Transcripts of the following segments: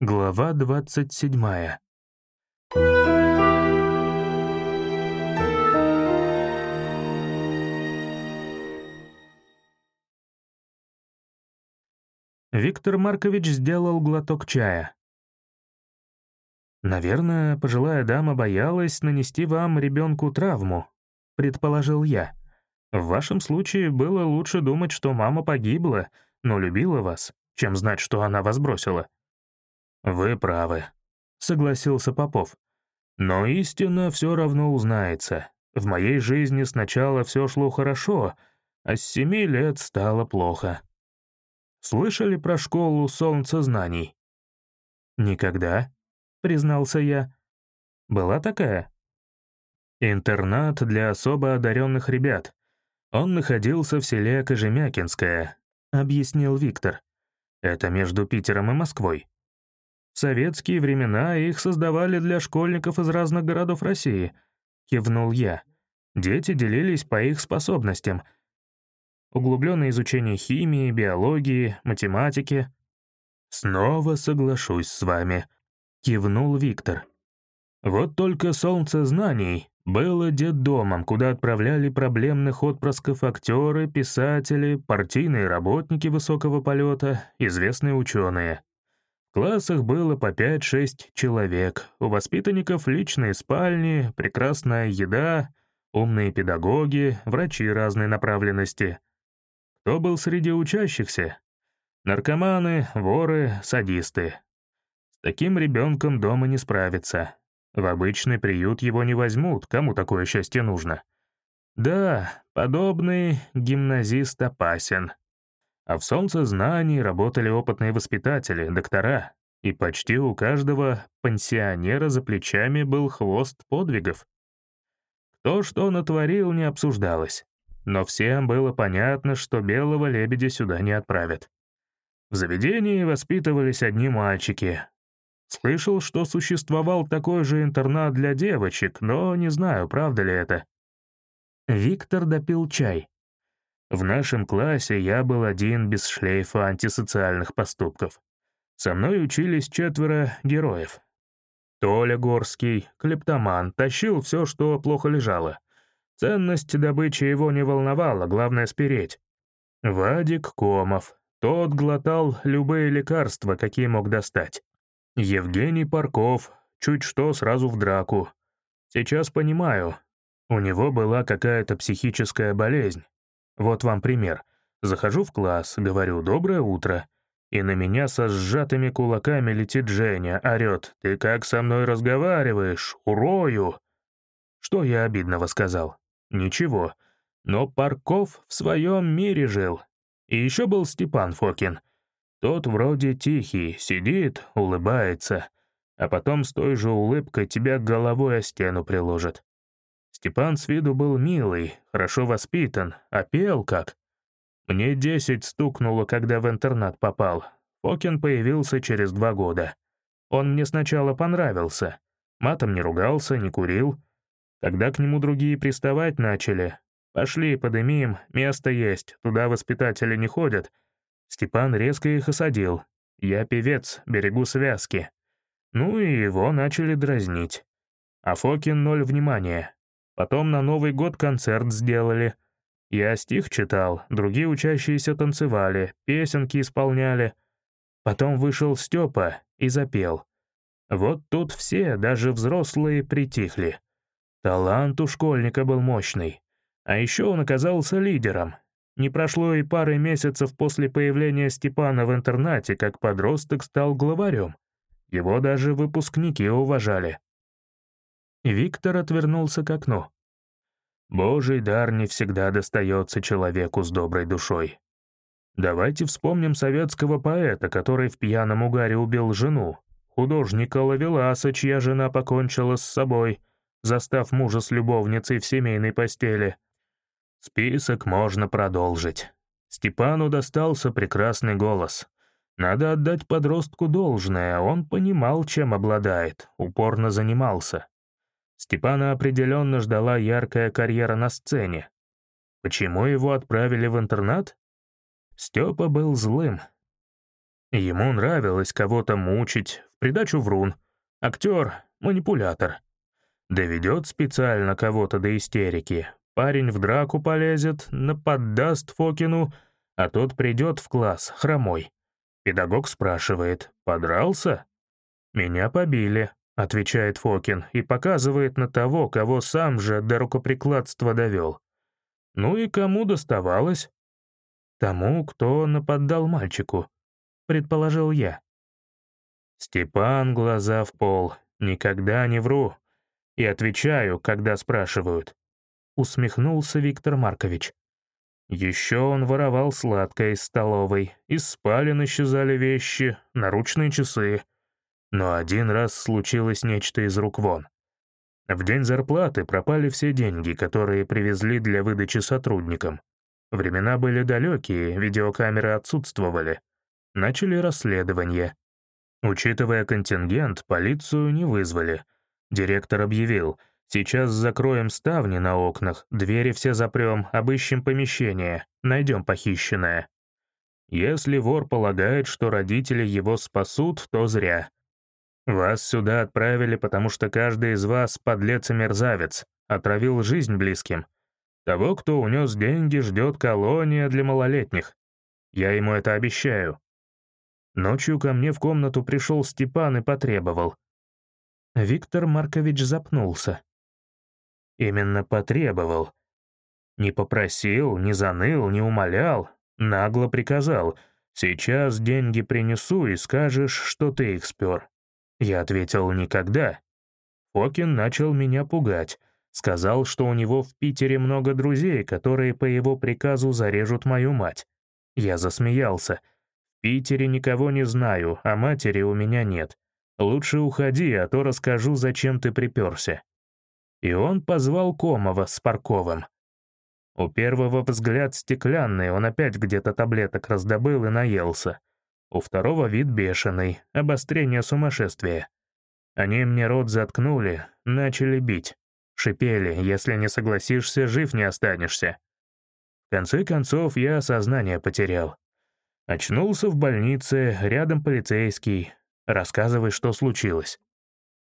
Глава 27. Виктор Маркович сделал глоток чая. «Наверное, пожилая дама боялась нанести вам, ребенку, травму», — предположил я. «В вашем случае было лучше думать, что мама погибла, но любила вас, чем знать, что она вас бросила». «Вы правы», — согласился Попов. «Но истина все равно узнается. В моей жизни сначала все шло хорошо, а с семи лет стало плохо». «Слышали про школу солнца знаний?» «Никогда», — признался я. «Была такая?» «Интернат для особо одаренных ребят. Он находился в селе Кожемякинское», — объяснил Виктор. «Это между Питером и Москвой. Советские времена их создавали для школьников из разных городов России», — кивнул я. «Дети делились по их способностям. Углубленное изучение химии, биологии, математики». «Снова соглашусь с вами», — кивнул Виктор. «Вот только солнце знаний было детдомом, куда отправляли проблемных отпрысков актеры, писатели, партийные работники высокого полета, известные ученые. В классах было по 5-6 человек, у воспитанников личные спальни, прекрасная еда, умные педагоги, врачи разной направленности. Кто был среди учащихся? Наркоманы, воры, садисты. С таким ребенком дома не справиться. В обычный приют его не возьмут, кому такое счастье нужно. Да, подобный гимназист опасен. А в солнце знаний работали опытные воспитатели, доктора, и почти у каждого пансионера за плечами был хвост подвигов. То, что натворил, не обсуждалось. Но всем было понятно, что белого лебедя сюда не отправят. В заведении воспитывались одни мальчики. Слышал, что существовал такой же интернат для девочек, но не знаю, правда ли это. Виктор допил чай. В нашем классе я был один без шлейфа антисоциальных поступков. Со мной учились четверо героев. Толя Горский, клептоман, тащил все, что плохо лежало. Ценность добычи его не волновала, главное — спереть. Вадик Комов. Тот глотал любые лекарства, какие мог достать. Евгений Парков. Чуть что, сразу в драку. Сейчас понимаю. У него была какая-то психическая болезнь. Вот вам пример. Захожу в класс, говорю «доброе утро», и на меня со сжатыми кулаками летит Женя, орёт «ты как со мной разговариваешь? Урою!» Что я обидного сказал? Ничего. Но Парков в своем мире жил. И еще был Степан Фокин. Тот вроде тихий, сидит, улыбается, а потом с той же улыбкой тебя головой о стену приложит. Степан с виду был милый, хорошо воспитан, а пел как. Мне десять стукнуло, когда в интернат попал. Фокин появился через два года. Он мне сначала понравился. Матом не ругался, не курил. Когда к нему другие приставать начали, «Пошли, подымим, место есть, туда воспитатели не ходят». Степан резко их осадил. «Я певец, берегу связки». Ну и его начали дразнить. А Фокин ноль внимания. Потом на Новый год концерт сделали. Я стих читал, другие учащиеся танцевали, песенки исполняли. Потом вышел Степа и запел. Вот тут все, даже взрослые, притихли. Талант у школьника был мощный. А еще он оказался лидером. Не прошло и пары месяцев после появления Степана в интернате, как подросток стал главарем. Его даже выпускники уважали. Виктор отвернулся к окну. Божий дар не всегда достается человеку с доброй душой. Давайте вспомним советского поэта, который в пьяном угаре убил жену, художника Лавеласа, чья жена покончила с собой, застав мужа с любовницей в семейной постели. Список можно продолжить. Степану достался прекрасный голос. Надо отдать подростку должное, он понимал, чем обладает, упорно занимался. Степана определенно ждала яркая карьера на сцене. Почему его отправили в интернат? Степа был злым. Ему нравилось кого-то мучить, в придачу врун. Актер, манипулятор. Доведет специально кого-то до истерики. Парень в драку полезет, наподдаст Фокину, а тот придет в класс, хромой. Педагог спрашивает, «Подрался?» «Меня побили», — отвечает Фокин и показывает на того, кого сам же до рукоприкладства довел. Ну и кому доставалось? Тому, кто нападал мальчику, предположил я. Степан глаза в пол, никогда не вру. И отвечаю, когда спрашивают. Усмехнулся Виктор Маркович. Еще он воровал сладкое из столовой, из спален исчезали вещи, наручные часы. Но один раз случилось нечто из рук вон. В день зарплаты пропали все деньги, которые привезли для выдачи сотрудникам. Времена были далекие, видеокамеры отсутствовали. Начали расследование. Учитывая контингент, полицию не вызвали. Директор объявил, Сейчас закроем ставни на окнах, двери все запрем, обыщем помещение, найдем похищенное. Если вор полагает, что родители его спасут, то зря. Вас сюда отправили, потому что каждый из вас подлец и мерзавец, отравил жизнь близким. Того, кто унес деньги, ждет колония для малолетних. Я ему это обещаю. Ночью ко мне в комнату пришел Степан и потребовал. Виктор Маркович запнулся. Именно потребовал. Не попросил, не заныл, не умолял, нагло приказал. «Сейчас деньги принесу и скажешь, что ты их спер». Я ответил «никогда». Фокин начал меня пугать. Сказал, что у него в Питере много друзей, которые по его приказу зарежут мою мать. Я засмеялся. «В Питере никого не знаю, а матери у меня нет. Лучше уходи, а то расскажу, зачем ты приперся» и он позвал Комова с Парковым. У первого взгляд стеклянный, он опять где-то таблеток раздобыл и наелся. У второго вид бешеный, обострение сумасшествия. Они мне рот заткнули, начали бить. Шипели, если не согласишься, жив не останешься. В конце концов, я сознание потерял. Очнулся в больнице, рядом полицейский. Рассказывай, что случилось.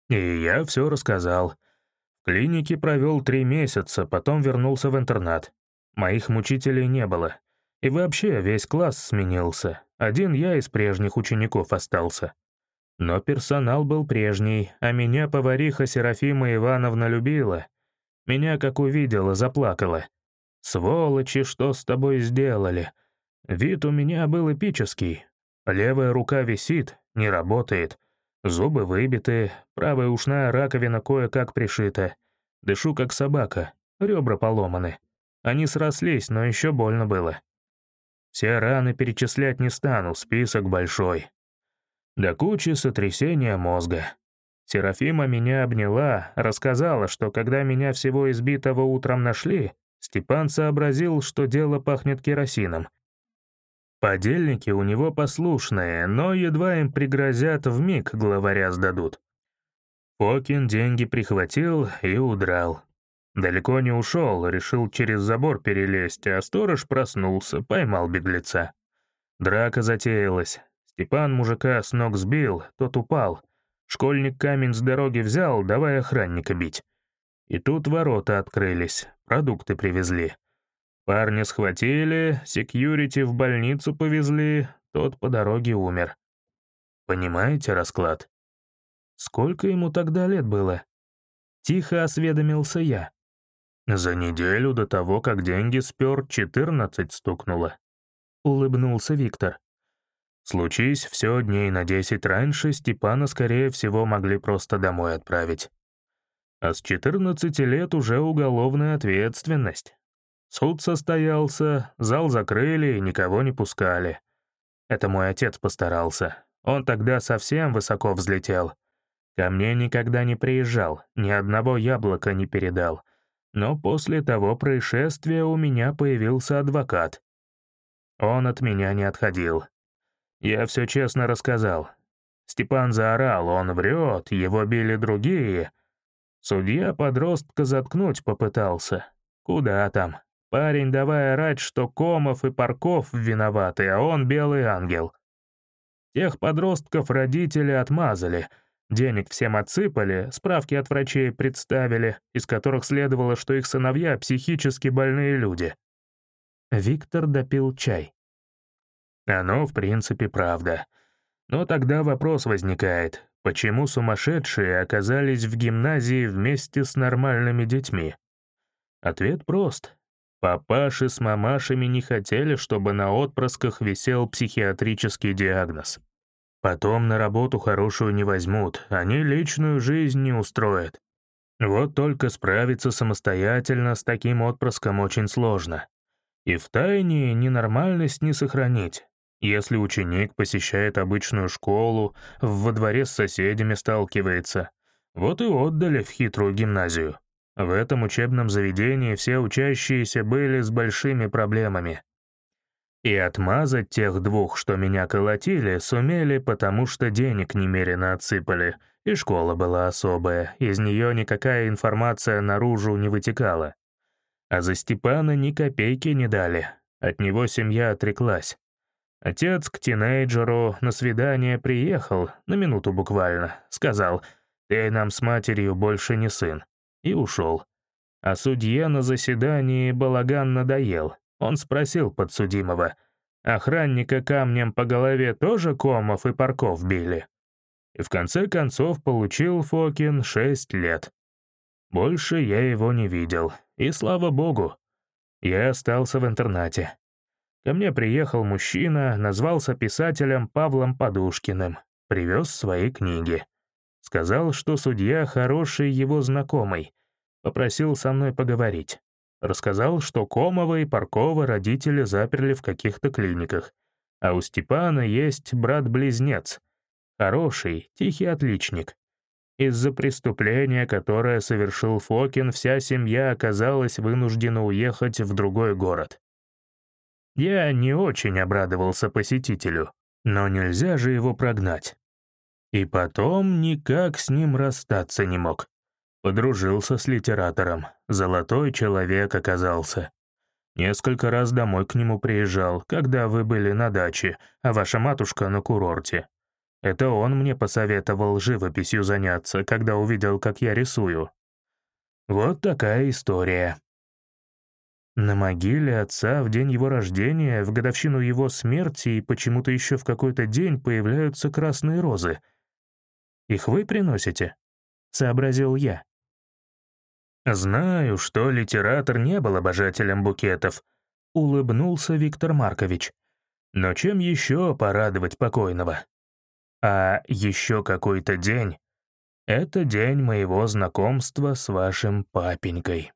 И я все рассказал. В клинике провел три месяца, потом вернулся в интернат. Моих мучителей не было. И вообще весь класс сменился. Один я из прежних учеников остался. Но персонал был прежний, а меня повариха Серафима Ивановна любила. Меня, как увидела, заплакала. «Сволочи, что с тобой сделали?» Вид у меня был эпический. Левая рука висит, не работает. Зубы выбиты, правая ушная раковина кое-как пришита. Дышу как собака, ребра поломаны. Они срослись, но еще больно было. Все раны перечислять не стану, список большой. До кучи сотрясения мозга. Серафима меня обняла, рассказала, что когда меня всего избитого утром нашли, Степан сообразил, что дело пахнет керосином — Подельники у него послушные, но едва им пригрозят, в миг главаря сдадут. Фокин деньги прихватил и удрал. Далеко не ушел, решил через забор перелезть, а сторож проснулся, поймал беглеца. Драка затеялась. Степан мужика с ног сбил, тот упал. Школьник камень с дороги взял, давай охранника бить. И тут ворота открылись, продукты привезли. Парня схватили, секьюрити в больницу повезли, тот по дороге умер. Понимаете расклад? Сколько ему тогда лет было? Тихо осведомился я. За неделю до того, как деньги спер, 14 стукнуло. Улыбнулся Виктор. Случись все дней на 10 раньше, Степана, скорее всего, могли просто домой отправить. А с 14 лет уже уголовная ответственность. Суд состоялся, зал закрыли и никого не пускали. Это мой отец постарался. Он тогда совсем высоко взлетел. Ко мне никогда не приезжал, ни одного яблока не передал. Но после того происшествия у меня появился адвокат. Он от меня не отходил. Я все честно рассказал. Степан заорал, он врет, его били другие. Судья подростка заткнуть попытался. Куда там? Парень давай орать, что Комов и Парков виноваты, а он белый ангел. Тех подростков родители отмазали, денег всем отсыпали, справки от врачей представили, из которых следовало, что их сыновья — психически больные люди. Виктор допил чай. Оно, в принципе, правда. Но тогда вопрос возникает, почему сумасшедшие оказались в гимназии вместе с нормальными детьми? Ответ прост. Папаши с мамашами не хотели, чтобы на отпрысках висел психиатрический диагноз. Потом на работу хорошую не возьмут, они личную жизнь не устроят. Вот только справиться самостоятельно с таким отпрыском очень сложно. И в тайне ненормальность не сохранить. Если ученик посещает обычную школу, во дворе с соседями сталкивается, вот и отдали в хитрую гимназию. В этом учебном заведении все учащиеся были с большими проблемами. И отмазать тех двух, что меня колотили, сумели, потому что денег немерено отсыпали, и школа была особая, из нее никакая информация наружу не вытекала. А за Степана ни копейки не дали, от него семья отреклась. Отец к тинейджеру на свидание приехал, на минуту буквально, сказал, «Ты нам с матерью больше не сын», и ушел. А судье на заседании балаган надоел. Он спросил подсудимого, «Охранника камнем по голове тоже комов и парков били?» И в конце концов получил Фокин шесть лет. Больше я его не видел, и слава богу. Я остался в интернате. Ко мне приехал мужчина, назвался писателем Павлом Подушкиным, привез свои книги. Сказал, что судья хороший его знакомый, попросил со мной поговорить. Рассказал, что Комова и Паркова родители заперли в каких-то клиниках, а у Степана есть брат-близнец, хороший, тихий отличник. Из-за преступления, которое совершил Фокин, вся семья оказалась вынуждена уехать в другой город. Я не очень обрадовался посетителю, но нельзя же его прогнать. И потом никак с ним расстаться не мог. Подружился с литератором, золотой человек оказался. Несколько раз домой к нему приезжал, когда вы были на даче, а ваша матушка на курорте. Это он мне посоветовал живописью заняться, когда увидел, как я рисую. Вот такая история. На могиле отца в день его рождения, в годовщину его смерти и почему-то еще в какой-то день появляются красные розы. Их вы приносите? Сообразил я. Знаю, что литератор не был обожателем букетов, улыбнулся Виктор Маркович. Но чем еще порадовать покойного? А еще какой-то день — это день моего знакомства с вашим папенькой.